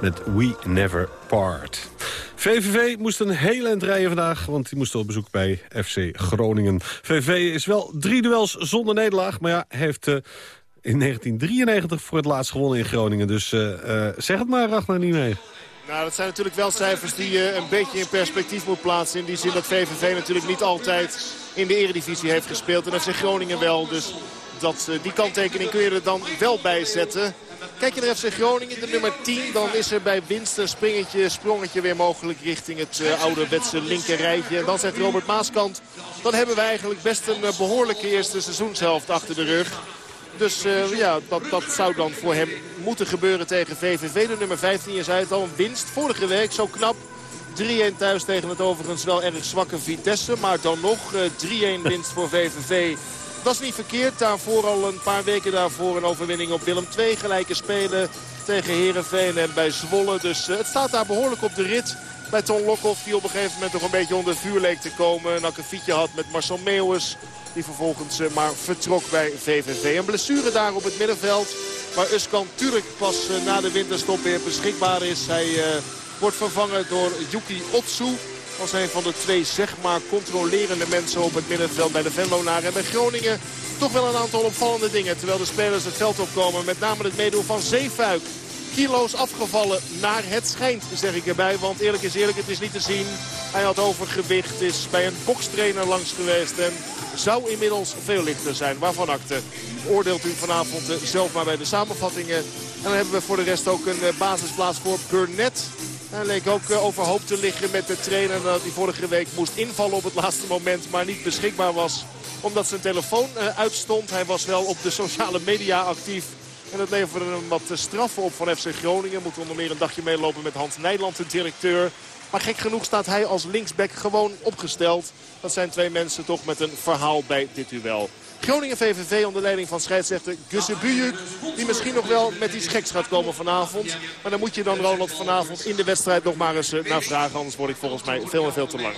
met We Never Part. VVV moest een heel eind rijden vandaag, want die moest op bezoek bij FC Groningen. VVV is wel drie duels zonder nederlaag, maar ja, heeft... eh, in 1993 voor het laatst gewonnen in Groningen. Dus eh, eh, zeg het maar, Ragnar, niet mee. Nou, dat zijn natuurlijk wel cijfers die je een beetje in perspectief moet plaatsen. In die zin dat VVV natuurlijk niet altijd in de eredivisie heeft gespeeld. En FC Groningen wel. Dus dat, eh, die kanttekening kun je er dan wel bij zetten. Kijk je naar FC Groningen, de nummer 10, dan is er bij winst een springetje, sprongetje weer mogelijk richting het uh, ouderwetse linkerrijtje. En dan zegt Robert Maaskant, dan hebben we eigenlijk best een uh, behoorlijke eerste seizoenshelft achter de rug. Dus ja, dat, dat zou dan voor hem moeten gebeuren tegen VVV. De nummer 15, je zei het al, een winst. Vorige week zo knap 3-1 thuis tegen het overigens wel erg zwakke Vitesse. Maar dan nog 3-1 winst voor VVV. Dat is niet verkeerd. Daarvoor al een paar weken daarvoor een overwinning op Willem II. Gelijke spelen tegen Herenveen en bij Zwolle. Dus uh, het staat daar behoorlijk op de rit. Bij Ton Lokhoff die op een gegeven moment nog een beetje onder vuur leek te komen. Een akkefietje had met Marcel Meeuwis. Die vervolgens uh, maar vertrok bij VVV. Een blessure daar op het middenveld. Waar Uskan Turk pas uh, na de winterstop weer beschikbaar is. Hij wordt vervangen door Yuki Otsu als een van de twee controlerende mensen op het middenveld bij de Venlonaar. En bij Groningen toch wel een aantal opvallende dingen. Terwijl de spelers het veld opkomen. Met name het meedoen van Zeefuik. Kilo's afgevallen naar het schijnt, zeg ik erbij. Want eerlijk is eerlijk, het is niet te zien. Hij had overgewicht, is bij een bokstrainer langs geweest. En zou inmiddels veel lichter zijn. Waarvan akte? Oordeelt u vanavond zelf maar bij de samenvattingen. En dan hebben we voor de rest ook een basisplaats voor Burnett. Hij leek ook overhoop te liggen met de trainer dat hij vorige week moest invallen op het laatste moment. Maar niet beschikbaar was omdat zijn telefoon uitstond. Hij was wel op de sociale media actief. En dat leverde hem wat straffen op van FC Groningen. Moet onder meer een dagje meelopen met Hans Nijland, de directeur. Maar gek genoeg staat hij als linksback gewoon opgesteld. Dat zijn twee mensen toch met een verhaal bij dit duel. Groningen-VVV onder leiding van scheidsrechter Gusse Bujuk. Die misschien nog wel met iets geks gaat komen vanavond. Maar dan moet je dan Ronald vanavond in de wedstrijd nog maar eens naar vragen. Anders word ik volgens mij veel en veel te lang.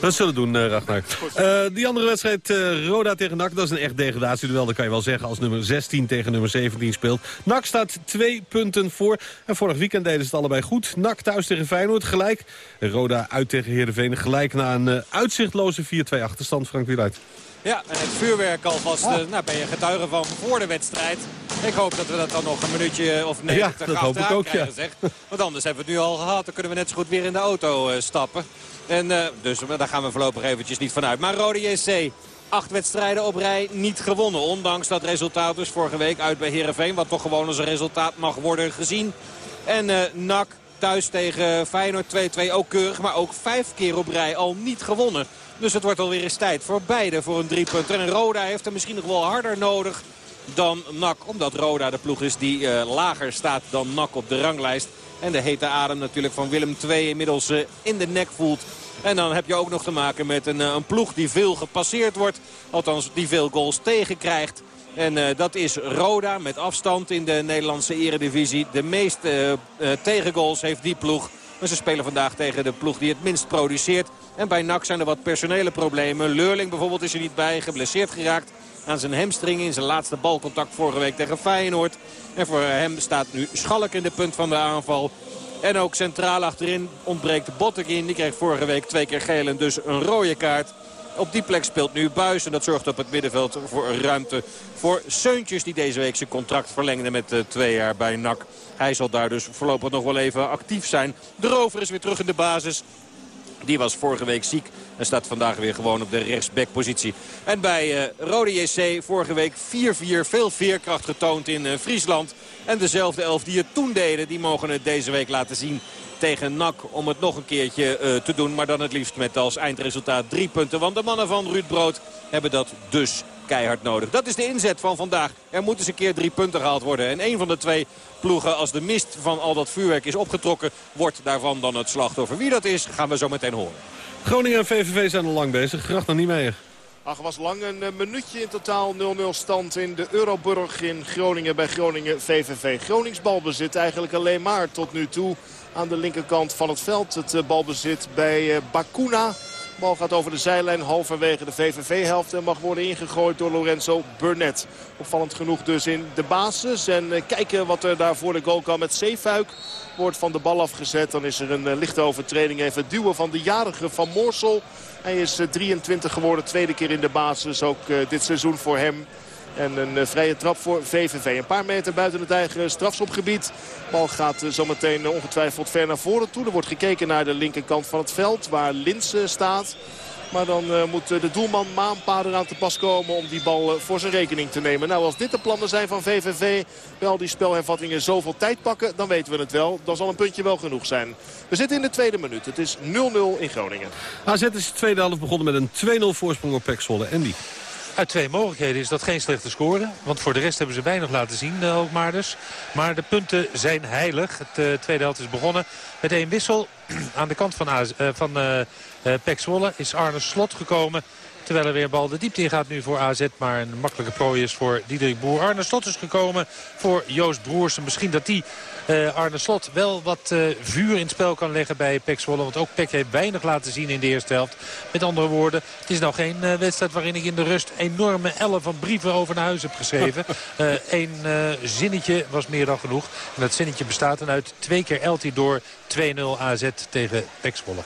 Dat zullen we doen, uh, Ragnar. Uh, die andere wedstrijd, Roda tegen NAC, dat is een echt degradatieduel. Dat kan je wel zeggen als nummer 16 tegen nummer 17 speelt. NAC staat twee punten voor. En vorig weekend deden ze het allebei goed. NAC thuis tegen Feyenoord gelijk. Roda uit tegen Heerenveen gelijk na een uitzichtloze 4-2 achterstand. Frank Wieluid. Ja, en het vuurwerk alvast ah. nou, ben je getuige van voor de wedstrijd. Ik hoop dat we dat dan nog een minuutje of nee, ja, dat hoop ik ook, ja. Zeg. Want anders hebben we het nu al gehad. Dan kunnen we net zo goed weer in de auto uh, stappen. En uh, dus daar gaan we voorlopig eventjes niet vanuit. Maar Rode JC, acht wedstrijden op rij niet gewonnen. Ondanks dat resultaat dus vorige week uit bij Heerenveen. Wat toch gewoon als een resultaat mag worden gezien. En uh, NAC thuis tegen Feyenoord 2-2 ook keurig. Maar ook vijf keer op rij al niet gewonnen. Dus het wordt alweer eens tijd voor beide voor een driepunter. En Roda heeft er misschien nog wel harder nodig dan NAC. Omdat Roda de ploeg is die uh, lager staat dan NAC op de ranglijst. En de hete adem natuurlijk van Willem II inmiddels uh, in de nek voelt. En dan heb je ook nog te maken met een, uh, een ploeg die veel gepasseerd wordt. Althans die veel goals tegenkrijgt. En uh, dat is Roda met afstand in de Nederlandse eredivisie. De meeste uh, tegengoals heeft die ploeg. Maar ze spelen vandaag tegen de ploeg die het minst produceert. En bij NAC zijn er wat personele problemen. Leurling bijvoorbeeld is er niet bij, geblesseerd geraakt aan zijn hamstring in zijn laatste balcontact vorige week tegen Feyenoord. En voor hem staat nu Schalk in de punt van de aanval. En ook centraal achterin ontbreekt Bottekin. Die kreeg vorige week twee keer geel en dus een rode kaart. Op die plek speelt nu Buis. En dat zorgt op het middenveld voor ruimte voor Seuntjes. Die deze week zijn contract verlengde met uh, twee jaar bij NAC. Hij zal daar dus voorlopig nog wel even actief zijn. De rover is weer terug in de basis. Die was vorige week ziek en staat vandaag weer gewoon op de rechtsbackpositie. En bij uh, Rode JC vorige week 4-4 veel veerkracht getoond in uh, Friesland. En dezelfde elf die het toen deden, die mogen het deze week laten zien tegen NAC om het nog een keertje uh, te doen. Maar dan het liefst met als eindresultaat drie punten. Want de mannen van Ruud Brood hebben dat dus keihard nodig. Dat is de inzet van vandaag. Er moet eens een keer drie punten gehaald worden. En een van de twee ploegen, als de mist van al dat vuurwerk is opgetrokken... wordt daarvan dan het slachtoffer. Wie dat is, gaan we zo meteen horen. Groningen en VVV zijn al lang bezig. Graag nog niet meer. Ach, was lang een uh, minuutje in totaal 0-0 stand in de Euroborg in Groningen bij Groningen VVV. Gronings balbezit eigenlijk alleen maar tot nu toe aan de linkerkant van het veld. Het uh, balbezit bij uh, Bakuna. Bal gaat over de zijlijn halverwege de VVV-helft en mag worden ingegooid door Lorenzo Burnett. Opvallend genoeg dus in de basis. En eh, kijken wat er daar voor de goal kan met Zeefuik. Wordt van de bal afgezet. Dan is er een eh, lichte overtreding. Even duwen van de jarige Van Moorsel. Hij is eh, 23 geworden. Tweede keer in de basis. Ook eh, dit seizoen voor hem. En een eh, vrije trap voor VVV. Een paar meter buiten het eigen strafschopgebied. Bal gaat eh, zometeen eh, ongetwijfeld ver naar voren toe. Er wordt gekeken naar de linkerkant van het veld waar Linse staat. Maar dan moet de doelman Maanpa eraan te pas komen om die bal voor zijn rekening te nemen. Nou, als dit de plannen zijn van VVV, wel die spelhervattingen zoveel tijd pakken, dan weten we het wel. Dan zal een puntje wel genoeg zijn. We zitten in de tweede minuut. Het is 0-0 in Groningen. AZ is de tweede helft begonnen met een 2-0 voorsprong op Pek Zwolle. Andy. Uit twee mogelijkheden is dat geen slechte score. Want voor de rest hebben ze weinig laten zien, de Hoogmaarders. Maar de punten zijn heilig. Het eh, tweede helft is begonnen met één wissel. [clears throat] Aan de kant van, AZ, eh, van eh, is Arne Slot gekomen. Terwijl er weer een bal de diepte in gaat nu voor AZ. Maar een makkelijke prooi is voor Diederik Boer. Arne Slot is gekomen voor Joost Broers. En misschien dat die eh, Arne Slot wel wat eh, vuur in het spel kan leggen bij Pek Zwolle. Want ook Pek heeft weinig laten zien in de eerste helft. Met andere woorden, het is nou geen eh, wedstrijd waarin ik in de rust enorme ellen van brieven over naar huis heb geschreven. [laughs] Eén zinnetje was meer dan genoeg. En dat zinnetje bestaat dan uit twee keer Eltidoor 2-0 AZ tegen Pek Zwolle.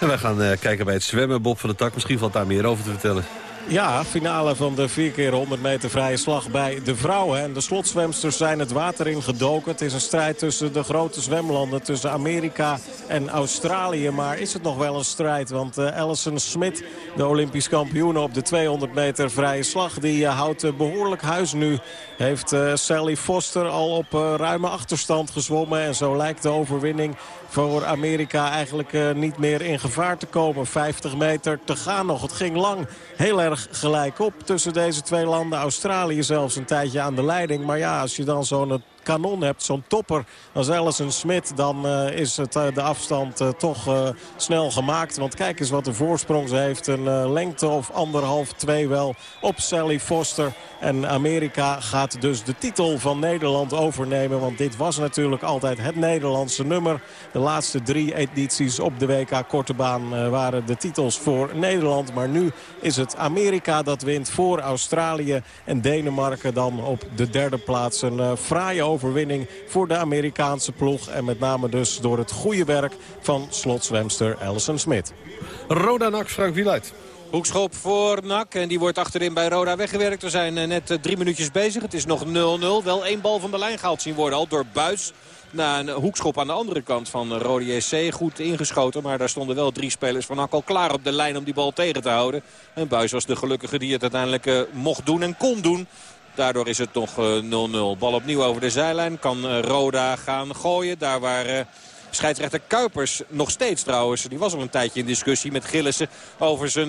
En [laughs] wij gaan eh, kijken bij het zwemmen. Bob van de Tak, misschien valt daar meer over te vertellen. Ja, finale van de 4 keer 100 meter vrije slag bij de vrouwen. En de slotzwemsters zijn het water in gedoken. Het is een strijd tussen de grote zwemlanden, tussen Amerika en Australië. Maar is het nog wel een strijd? Want uh, Alison Smit, de Olympisch kampioen op de 200 meter vrije slag... die uh, houdt behoorlijk huis nu. Heeft Sally Foster al op ruime achterstand gezwommen. En zo lijkt de overwinning voor Amerika eigenlijk uh, niet meer in gevaar te komen. 50 meter te gaan nog. Het ging lang heel erg gelijk op tussen deze twee landen. Australië zelfs een tijdje aan de leiding. Maar ja, als je dan zo'n kanon hebt, zo'n topper als Alison Smit... dan uh, is het, uh, de afstand uh, toch snel gemaakt. Want kijk eens wat een voorsprong ze heeft. Een lengte of anderhalf, twee wel op Sally Foster. En Amerika gaat dus de titel van Nederland overnemen. Want dit was natuurlijk altijd het Nederlandse nummer. De laatste drie edities op de WK Korte Baan waren de titels voor Nederland. Maar nu is het Amerika dat wint voor Australië. En Denemarken dan op de derde plaats. Een fraaie overwinning voor de Amerikaanse ploeg. En met name dus door het goede werk van slotzwemster Alison Smit. Roda Nak, Frank Wieluid. Hoekschop voor Nak en die wordt achterin bij Roda weggewerkt. We zijn net drie minuutjes bezig. Het is nog 0-0. Wel één bal van de lijn gehaald zien worden al door Buis. Na een hoekschop aan de andere kant van Rode JC. Goed ingeschoten, maar daar stonden wel drie spelers van Nak al klaar op de lijn om die bal tegen te houden. En Buis was de gelukkige die het uiteindelijk mocht doen en kon doen. Daardoor is het nog 0-0. Bal opnieuw over de zijlijn. Kan Roda gaan gooien. Daar waar... Scheidsrechter Kuipers nog steeds trouwens. Die was al een tijdje in discussie met Gillissen over zijn,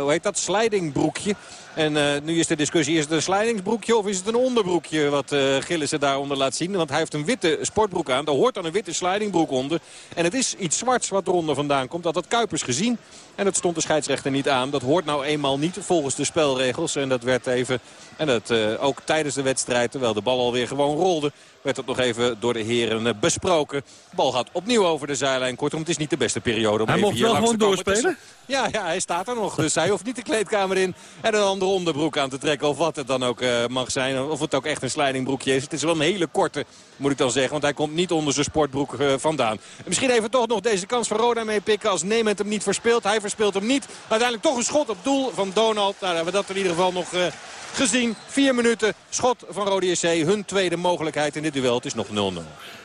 hoe heet dat, slijdingbroekje. En uh, nu is de discussie, is het een slijdingsbroekje of is het een onderbroekje wat uh, Gillissen daaronder laat zien. Want hij heeft een witte sportbroek aan, daar hoort dan een witte slijdingbroek onder. En het is iets zwarts wat eronder vandaan komt, dat had Kuipers gezien. En dat stond de scheidsrechter niet aan. Dat hoort nou eenmaal niet volgens de spelregels. En dat werd even, en dat uh, ook tijdens de wedstrijd, terwijl de bal alweer gewoon rolde... werd dat nog even door de heren besproken. De bal gaat opnieuw over de zijlijn. Kortom, het is niet de beste periode om hij even mocht hier wel gewoon doorspelen? Ja, ja, hij staat er nog. Dus hij hoeft niet de kleedkamer in en een andere onderbroek aan te trekken. Of wat het dan ook uh, mag zijn. Of het ook echt een slijdingbroekje is. Het is wel een hele korte, moet ik dan zeggen. Want hij komt niet onder zijn sportbroek uh, vandaan. En misschien even toch nog deze kans van Roda meepikken. Als Neemt hem niet verspeelt. Hij verspeelt hem niet. Uiteindelijk toch een schot op doel van Donald. Nou, hebben we dat in ieder geval nog... Uh, gezien. Vier minuten. Schot van Rode SC. Hun tweede mogelijkheid in dit duel. Het is nog 0-0.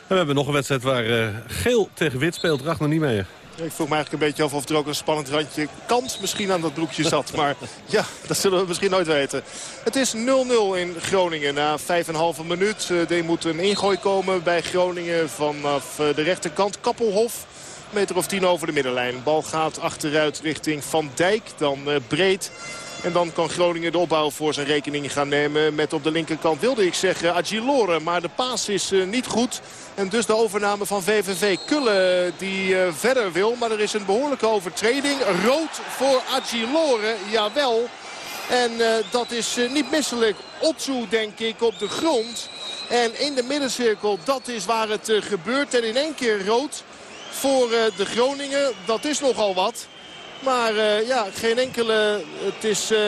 We hebben nog een wedstrijd waar geel tegen wit speelt. Ragnar niet mee. Ik vroeg me eigenlijk een beetje af of er ook een spannend randje kans misschien aan dat broekje zat. [laughs] Maar ja, dat zullen we misschien nooit weten. Het is 0-0 in Groningen na 5,5 minuut. Er moet een ingooi komen bij Groningen vanaf de rechterkant. Kappelhof, meter of tien over de middenlijn. Bal gaat achteruit richting Van Dijk, dan breed. En dan kan Groningen de opbouw voor zijn rekening gaan nemen. Met op de linkerkant wilde ik zeggen Agilore. Maar de paas is uh, niet goed. En dus de overname van VVV Kullen die uh, verder wil. Maar er is een behoorlijke overtreding. Rood voor Agilore, jawel. En uh, dat is niet misselijk. Otsu denk ik op de grond. En in de middencirkel, dat is waar het gebeurt. En in één keer rood voor de Groningen. Dat is nogal wat. Maar eh, ja, geen enkele... Het is... eh,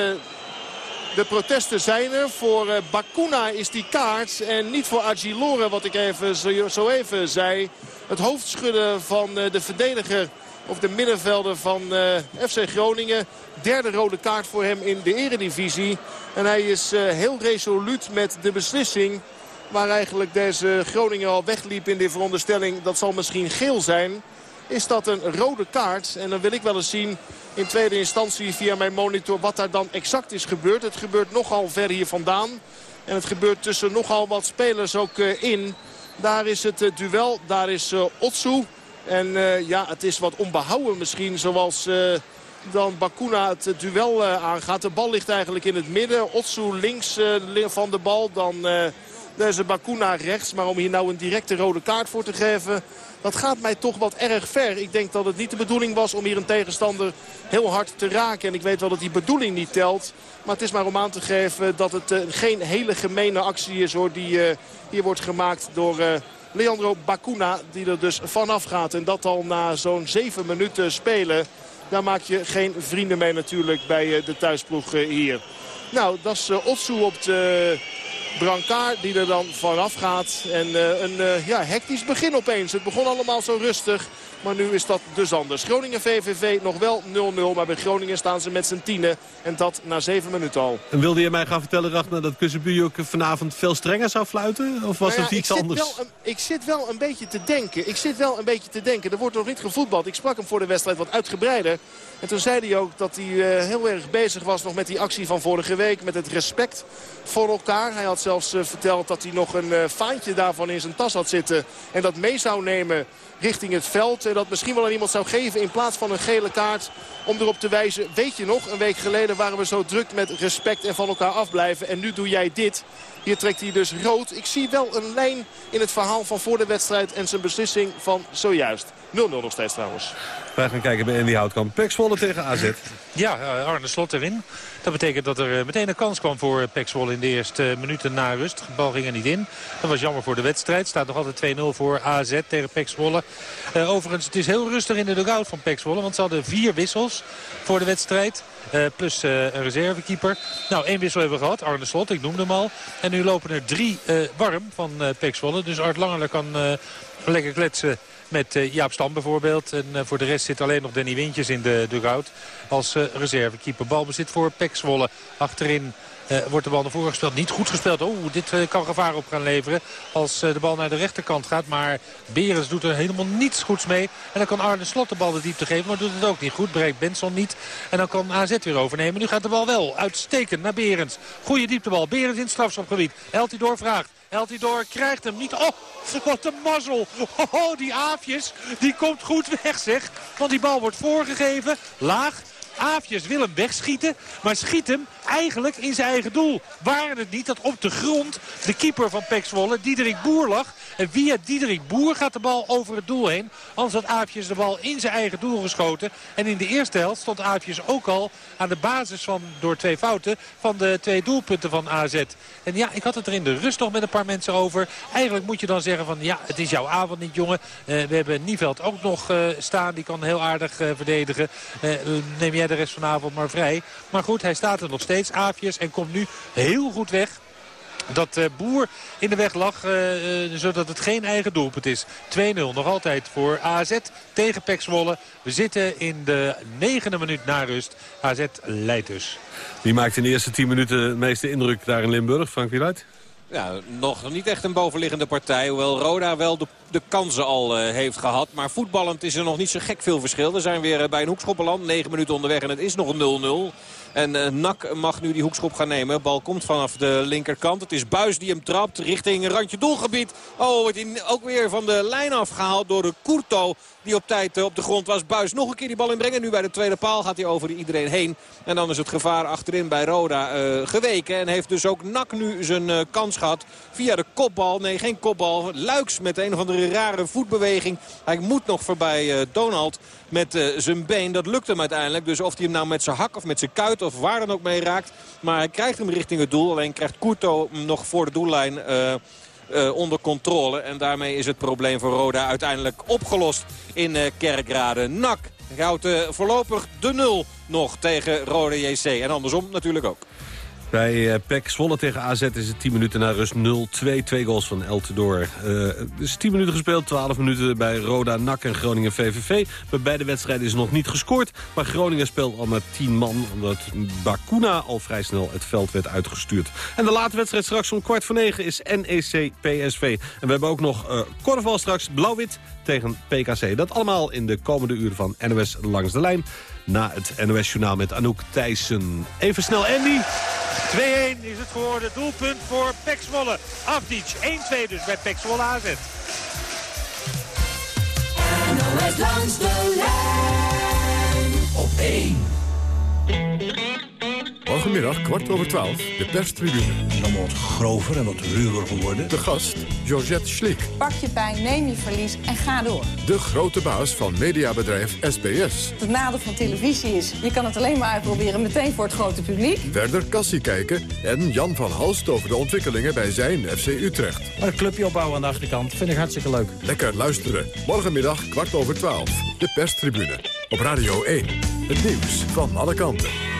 de protesten zijn er. Voor eh, Bakuna is die kaart. En niet voor Agilore, wat ik even, zo, zo even zei. Het hoofdschudden van de verdediger of de middenvelder van FC Groningen. Derde rode kaart voor hem in de eredivisie. En hij is heel resoluut met de beslissing. Waar eigenlijk deze Groningen al wegliep in de veronderstelling. Dat zal misschien geel zijn. Is dat een rode kaart. En dan wil ik wel eens zien in tweede instantie via mijn monitor wat daar dan exact is gebeurd. Het gebeurt nogal ver hier vandaan. En het gebeurt tussen nogal wat spelers ook eh, in. Daar is het eh, duel. Daar is eh, Otsu. En ja, het is wat onbehouden misschien. Zoals dan Bakuna het duel aangaat. De bal ligt eigenlijk in het midden. Otsu links li- van de bal. Dan eh, deze Bakuna rechts. Maar om hier nou een directe rode kaart voor te geven... Dat gaat mij toch wat erg ver. Ik denk dat het niet de bedoeling was om hier een tegenstander heel hard te raken. En ik weet wel dat die bedoeling niet telt. Maar het is maar om aan te geven dat het eh, geen hele gemene actie is hoor. Die eh, hier wordt gemaakt door eh, Leandro Bakuna. Die er dus vanaf gaat. En dat al na zo'n zeven minuten spelen. Daar maak je geen vrienden mee natuurlijk bij de thuisploeg hier. Nou, dat is Otsu op de brancard die er dan vanaf gaat. En eh, een eh, ja, hectisch begin opeens. Het begon allemaal zo rustig. Maar nu is dat dus anders. Groningen VVV nog wel 0-0. Maar bij Groningen staan ze met z'n tienen. En dat na zeven minuten al. En wilde je mij gaan vertellen, Ragnar, dat Kussenbuur ook vanavond veel strenger zou fluiten? Of was Nou ja, het iets ik zit anders? Wel een, ik zit wel een beetje te denken. Ik zit wel een beetje te denken. Er wordt nog niet gevoetbald. Ik sprak hem voor de wedstrijd wat uitgebreider. En toen zei hij ook dat hij eh, heel erg bezig was nog met die actie van vorige week. Met het respect voor elkaar. Hij had zelfs eh, verteld dat hij nog een eh, vaantje daarvan in zijn tas had zitten. En dat mee zou nemen richting het veld. En dat misschien wel aan iemand zou geven in plaats van een gele kaart. Om erop te wijzen, weet je nog, een week geleden waren we zo druk met respect en van elkaar afblijven. En nu doe jij dit. Hier trekt hij dus rood. Ik zie wel een lijn in het verhaal van voor de wedstrijd en zijn beslissing van zojuist. 0-0 nog steeds trouwens. Wij gaan kijken bij Andy Houtkamp. Pek Zwolle tegen AZ. Ja, eh, Arne Slot erin. Dat betekent dat er eh, meteen een kans kwam voor eh, Pek Zwolle in de eerste minuten na rust. De bal ging er niet in. Dat was jammer voor de wedstrijd. Staat nog altijd 2-0 voor AZ tegen Pek Zwolle. Eh, overigens, het is heel rustig in de dugout van Pek Zwolle. Want ze hadden vier wissels voor de wedstrijd. eh, plus eh, een reservekeeper. Nou, één wissel hebben we gehad. Arne Slot, ik noemde hem al. En nu lopen er drie eh, warm van eh Pek Zwolle. Dus Art Langerle kan eh, lekker kletsen met eh, Jaap Stam bijvoorbeeld. En eh, voor de rest zit alleen nog Danny Wintjes in de dugout. Als eh, reservekeeper. Balbezit voor Pek Zwolle. Achterin wordt de bal naar voren gespeeld. Niet goed gespeeld. Oeh, dit kan gevaar op gaan leveren als de bal naar de rechterkant gaat. Maar Berens doet er helemaal niets goeds mee. En dan kan Arne Slot de bal de diepte geven. Maar doet het ook niet goed. Bereikt Benson niet. En dan kan AZ weer overnemen. Nu gaat de bal wel uitstekend naar Berens. Goede dieptebal. Berens in het strafschopgebied. Eltidoor vraagt. Eltidoor krijgt hem niet. Oh, wat een mazzel. Oh, die aafjes, die komt goed weg zeg. Want die bal wordt voorgegeven. Laag. Aafjes wil hem wegschieten, maar schiet hem eigenlijk in zijn eigen doel. Waren het niet dat op de grond de keeper van Pek Zwolle, Diederik Boer, lag. En via Diederik Boer gaat de bal over het doel heen. Anders had Aafjes de bal in zijn eigen doel geschoten. En in de eerste helft stond Aafjes ook al aan de basis van, door twee fouten, van de twee doelpunten van AZ. En ja, ik had het er in de rust nog met een paar mensen over. Eigenlijk moet je dan zeggen van, ja, het is jouw avond niet, jongen. Eh, we hebben Nieveld ook nog eh, staan, die kan heel aardig eh, verdedigen. Neem jij de rest van de avond maar vrij. Maar goed, hij staat er nog steeds, Aafjes, en komt nu heel goed weg dat eh, Boer in de weg lag, eh, eh, zodat het geen eigen doelpunt is. 2-0 nog altijd voor AZ tegen Pek Zwolle. We zitten in de negende minuut na rust. AZ leidt dus. Wie maakt in de eerste 10 minuten het meeste indruk daar in Limburg? Frank Wieluid? Ja, nog niet echt een bovenliggende partij. Hoewel Roda wel de, de kansen al eh, heeft gehad. Maar voetballend is er nog niet zo gek veel verschil. We zijn weer bij een hoekschoppenland. 9 minuten onderweg en het is nog 0-0. En eh, Nak mag nu die hoekschop gaan nemen. Bal komt vanaf de linkerkant. Het is Buis die hem trapt richting randje doelgebied. Oh, wordt hij ook weer van de lijn afgehaald door de Courto. Die op tijd eh, op de grond was. Buis nog een keer die bal inbrengen. Nu bij de tweede paal gaat hij over iedereen heen. En dan is het gevaar achterin bij Roda eh, geweken. En heeft dus ook Nak nu zijn kans gehad. Via de kopbal. Nee, geen kopbal. Luiks met een of andere rare voetbeweging. Hij moet nog voorbij Donald met zijn been. Dat lukt hem uiteindelijk. Dus of hij hem nou met zijn hak of met zijn kuit of waar dan ook mee raakt. Maar hij krijgt hem richting het doel. Alleen krijgt Courto hem nog voor de doellijn... eh, eh, onder controle. En daarmee is het probleem voor Roda uiteindelijk opgelost in eh, Kerkrade. Nak houdt voorlopig de nul nog tegen Rode JC. En andersom natuurlijk ook. Bij eh PEC Zwolle tegen AZ is het 10 minuten na rust 0-2. Twee goals van El Tidor. Eh het is 10 minuten gespeeld, 12 minuten bij Roda, NAC en Groningen VVV. Bij beide wedstrijden is nog niet gescoord. Maar Groningen speelt al met 10 man, omdat Bakuna al vrij snel het veld werd uitgestuurd. En de late wedstrijd straks om kwart voor negen is NEC PSV. En we hebben ook nog eh korfbal straks Blauw-Wit tegen PKC. Dat allemaal in de komende uren van NOS Langs de Lijn. Na het NOS-journaal met Anouk Thijssen. Even snel Andy. 2-1 is het geworden. Doelpunt voor Pek Zwolle. Afdic 1-2 dus bij Pek Zwolle AZ. NOS langs de lijn op 1. Morgenmiddag kwart over twaalf, de perstribune. Dan wordt grover en wat ruwer geworden. De gast, Georgette Schlik. Pak je pijn, neem je verlies en ga door. De grote baas van mediabedrijf SBS. Het nadeel van televisie is, je kan het alleen maar uitproberen meteen voor het grote publiek. Verder Cassie kijken en Jan van Halst over de ontwikkelingen bij zijn FC Utrecht. Een clubje opbouwen aan de achterkant, vind ik hartstikke leuk. Lekker luisteren. Morgenmiddag kwart over twaalf, de perstribune. Op Radio 1. Het nieuws van alle kanten.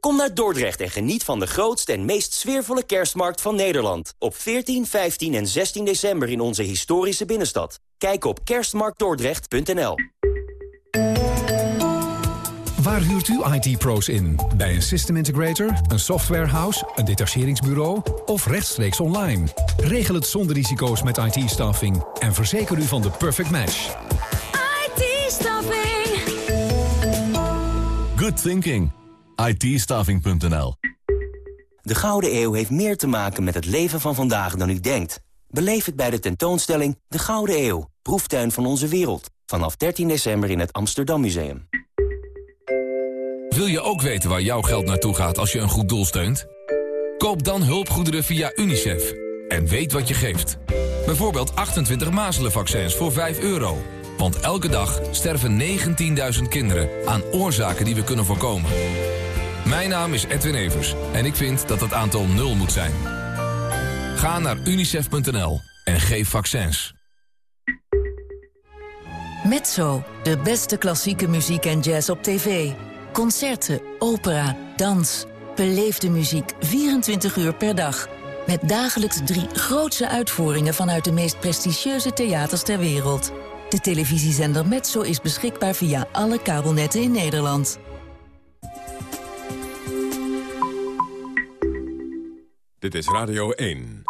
Kom naar Dordrecht en geniet van de grootste en meest sfeervolle kerstmarkt van Nederland. Op 14, 15 en 16 december in onze historische binnenstad. Kijk op kerstmarktdordrecht.nl Waar huurt u IT-pro's in? Bij een system integrator, een softwarehouse, een detacheringsbureau of rechtstreeks online? Regel het zonder risico's met IT-staffing en verzeker u van de perfect match. IT-staffing. Good thinking. itstaffing.nl De Gouden Eeuw heeft meer te maken met het leven van vandaag dan u denkt. Beleef het bij de tentoonstelling De Gouden Eeuw, proeftuin van onze wereld. Vanaf 13 december in het Amsterdam Museum. Wil je ook weten waar jouw geld naartoe gaat als je een goed doel steunt? Koop dan hulpgoederen via UNICEF. En weet wat je geeft. Bijvoorbeeld 28 mazelenvaccins voor 5 euro. Want elke dag sterven 19.000 kinderen aan oorzaken die we kunnen voorkomen. Mijn naam is Edwin Evers en ik vind dat het aantal nul moet zijn. Ga naar unicef.nl en geef vaccins. Mezzo, de beste klassieke muziek en jazz op tv. Concerten, opera, dans. Beleefde muziek 24 uur per dag. Met dagelijks drie grootse uitvoeringen vanuit de meest prestigieuze theaters ter wereld. De televisiezender Mezzo is beschikbaar via alle kabelnetten in Nederland. Dit is Radio 1.